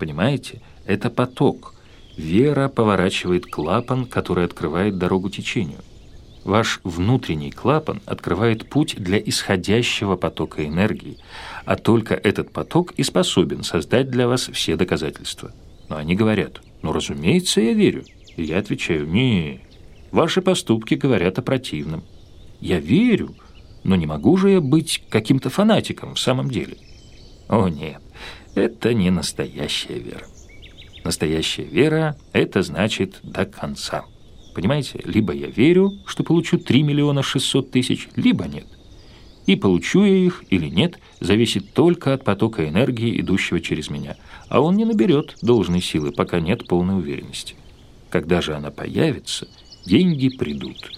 Понимаете? Это поток. Вера поворачивает клапан, который открывает дорогу течению. Ваш внутренний клапан открывает путь для исходящего потока энергии, а только этот поток и способен создать для вас все доказательства. Но они говорят, ну, разумеется, я верю. И я отвечаю, не, ваши поступки говорят о противном. Я верю, но не могу же я быть каким-то фанатиком в самом деле. О, нет, это не настоящая вера. Настоящая вера – это значит до конца. Понимаете, либо я верю, что получу 3 миллиона 600 тысяч, либо нет. И получу я их или нет, зависит только от потока энергии, идущего через меня. А он не наберет должной силы, пока нет полной уверенности. Когда же она появится, деньги придут.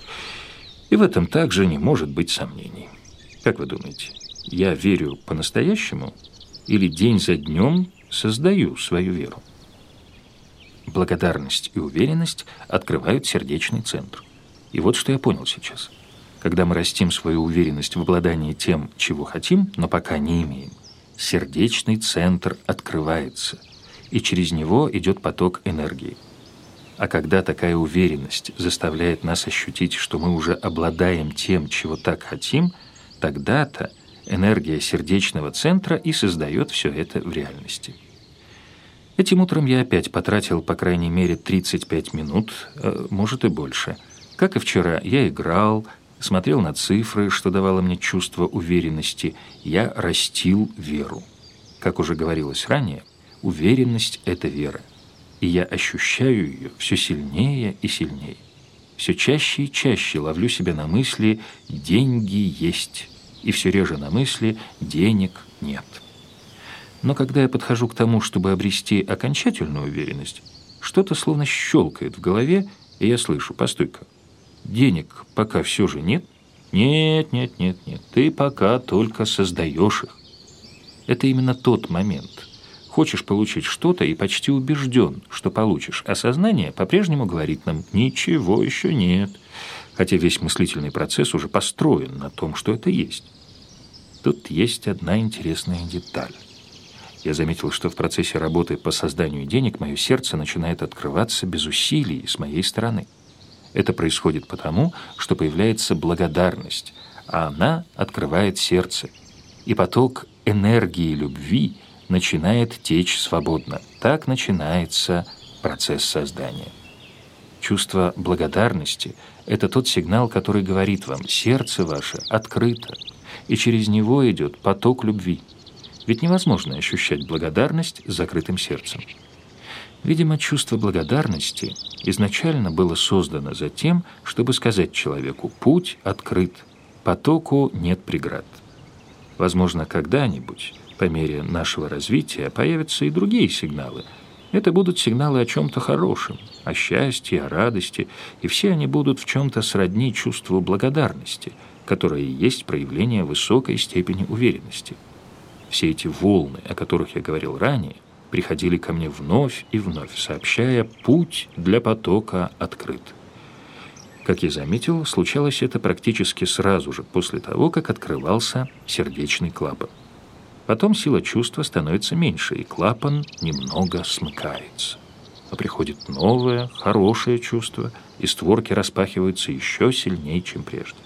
И в этом также не может быть сомнений. Как вы думаете, я верю по-настоящему или день за днем создаю свою веру? Благодарность и уверенность открывают сердечный центр. И вот что я понял сейчас. Когда мы растим свою уверенность в обладании тем, чего хотим, но пока не имеем, сердечный центр открывается, и через него идет поток энергии. А когда такая уверенность заставляет нас ощутить, что мы уже обладаем тем, чего так хотим, тогда-то энергия сердечного центра и создает все это в реальности. Этим утром я опять потратил по крайней мере 35 минут, э, может и больше. Как и вчера, я играл, смотрел на цифры, что давало мне чувство уверенности. Я растил веру. Как уже говорилось ранее, уверенность – это вера. И я ощущаю ее все сильнее и сильнее. Все чаще и чаще ловлю себя на мысли «деньги есть», и все реже на мысли «денег нет». Но когда я подхожу к тому, чтобы обрести окончательную уверенность, что-то словно щелкает в голове, и я слышу, постой-ка, денег пока все же нет? Нет, нет, нет, нет, ты пока только создаешь их. Это именно тот момент. Хочешь получить что-то и почти убежден, что получишь, а сознание по-прежнему говорит нам «ничего еще нет», хотя весь мыслительный процесс уже построен на том, что это есть. Тут есть одна интересная деталь. Я заметил, что в процессе работы по созданию денег мое сердце начинает открываться без усилий с моей стороны. Это происходит потому, что появляется благодарность, а она открывает сердце. И поток энергии любви начинает течь свободно. Так начинается процесс создания. Чувство благодарности – это тот сигнал, который говорит вам «сердце ваше открыто», и через него идет поток любви – ведь невозможно ощущать благодарность с закрытым сердцем. Видимо, чувство благодарности изначально было создано за тем, чтобы сказать человеку «путь открыт, потоку нет преград». Возможно, когда-нибудь, по мере нашего развития, появятся и другие сигналы. Это будут сигналы о чем-то хорошем, о счастье, о радости, и все они будут в чем-то сродни чувству благодарности, которое и есть проявление высокой степени уверенности – все эти волны, о которых я говорил ранее, приходили ко мне вновь и вновь, сообщая «путь для потока открыт». Как я заметил, случалось это практически сразу же после того, как открывался сердечный клапан. Потом сила чувства становится меньше, и клапан немного смыкается. А приходит новое, хорошее чувство, и створки распахиваются еще сильнее, чем прежде.